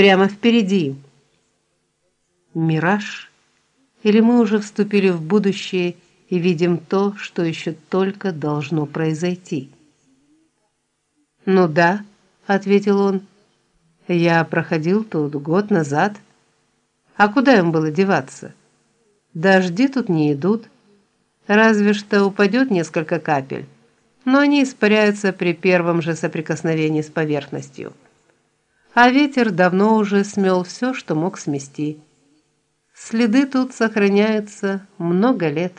прямо впереди. Мираж? Или мы уже вступили в будущее и видим то, что еще только должно произойти? Ну да, ответил он. Я проходил тут год назад. А куда им было деваться? Дожди тут не идут, разве что упадет несколько капель, но они испаряются при первом же соприкосновении с поверхностью. А ветер давно уже смел все, что мог смести. Следы тут сохраняются много лет.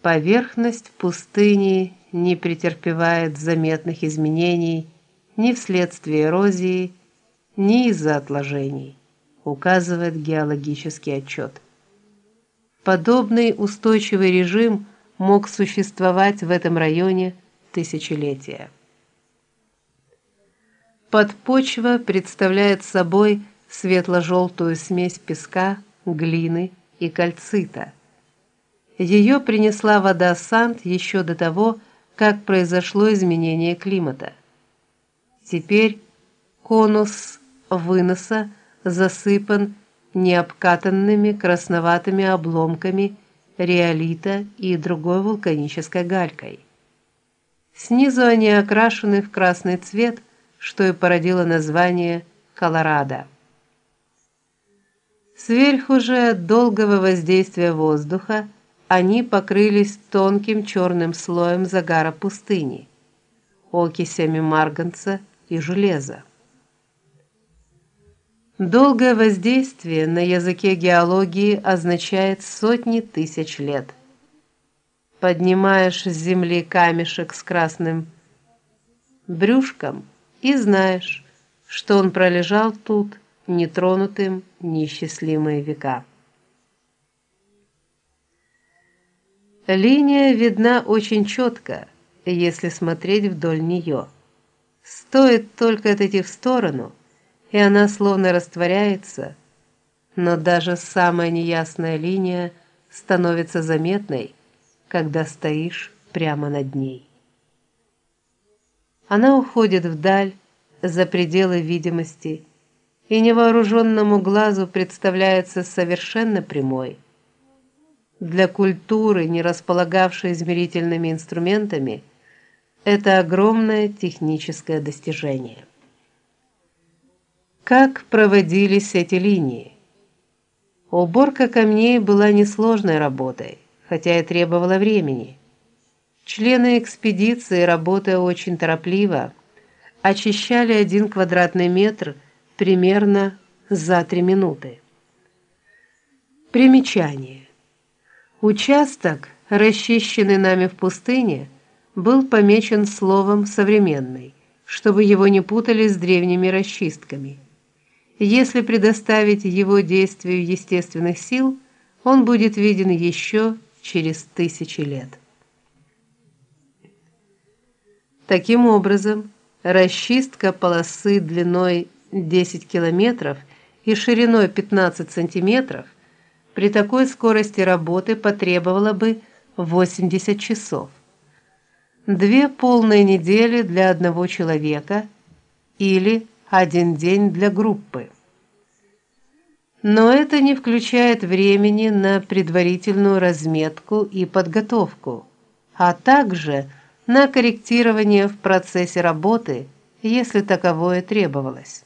Поверхность пустыни не претерпевает заметных изменений ни вследствие эрозии, ни из-за отложений, указывает геологический отчет. Подобный устойчивый режим мог существовать в этом районе тысячелетия. Подпочва представляет собой светло желтую смесь песка, глины и кальцита. Ее принесла вода Сант еще до того, как произошло изменение климата. Теперь конус выноса засыпан необкатанными красноватыми обломками реолита и другой вулканической галькой. Снизу они окрашены в красный цвет, что и породило название Колорадо. Сверху же долгого воздействия воздуха они покрылись тонким черным слоем загара пустыни, окисями марганца и железа. Долгое воздействие на языке геологии означает сотни тысяч лет. Поднимаешь с земли камешек с красным брюшком и знаешь, что он пролежал тут нетронутым неисчислимые века. Линия видна очень четко, если смотреть вдоль нее. Стоит только отойти в сторону, и она словно растворяется, но даже самая неясная линия становится заметной, когда стоишь прямо над ней. Она уходит вдаль, за пределы видимости, и невооруженному глазу представляется совершенно прямой. Для культуры, не располагавшей измерительными инструментами, это огромное техническое достижение. Как проводились эти линии? Уборка камней была несложной работой, хотя и требовала времени. Члены экспедиции, работая очень торопливо, очищали один квадратный метр примерно за три минуты. Примечание. Участок, расчищенный нами в пустыне, был помечен словом современный, чтобы его не путали с древними расчистками. Если предоставить его действию естественных сил, он будет виден еще через тысячи лет. Таким образом, расчистка полосы длиной 10 километров и шириной 15 сантиметров при такой скорости работы потребовала бы 80 часов. Две полные недели для одного человека или один день для группы. Но это не включает времени на предварительную разметку и подготовку, а также на корректирование в процессе работы, если таковое требовалось.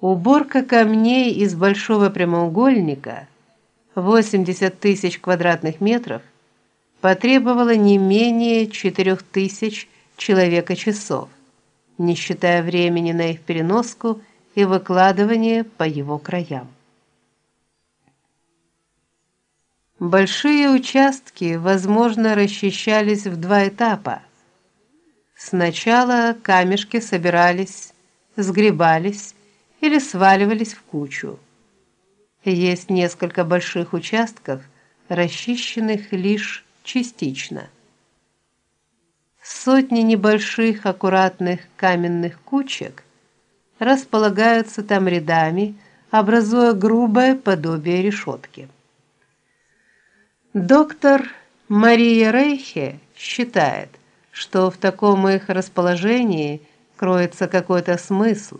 Уборка камней из большого прямоугольника 80 тысяч квадратных метров потребовала не менее 4000 человека часов не считая времени на их переноску и выкладывание по его краям. Большие участки, возможно, расчищались в два этапа. Сначала камешки собирались, сгребались или сваливались в кучу. Есть несколько больших участков, расчищенных лишь частично сотни небольших аккуратных каменных кучек располагаются там рядами, образуя грубое подобие решетки. Доктор Мария Рейхе считает, что в таком их расположении кроется какой-то смысл.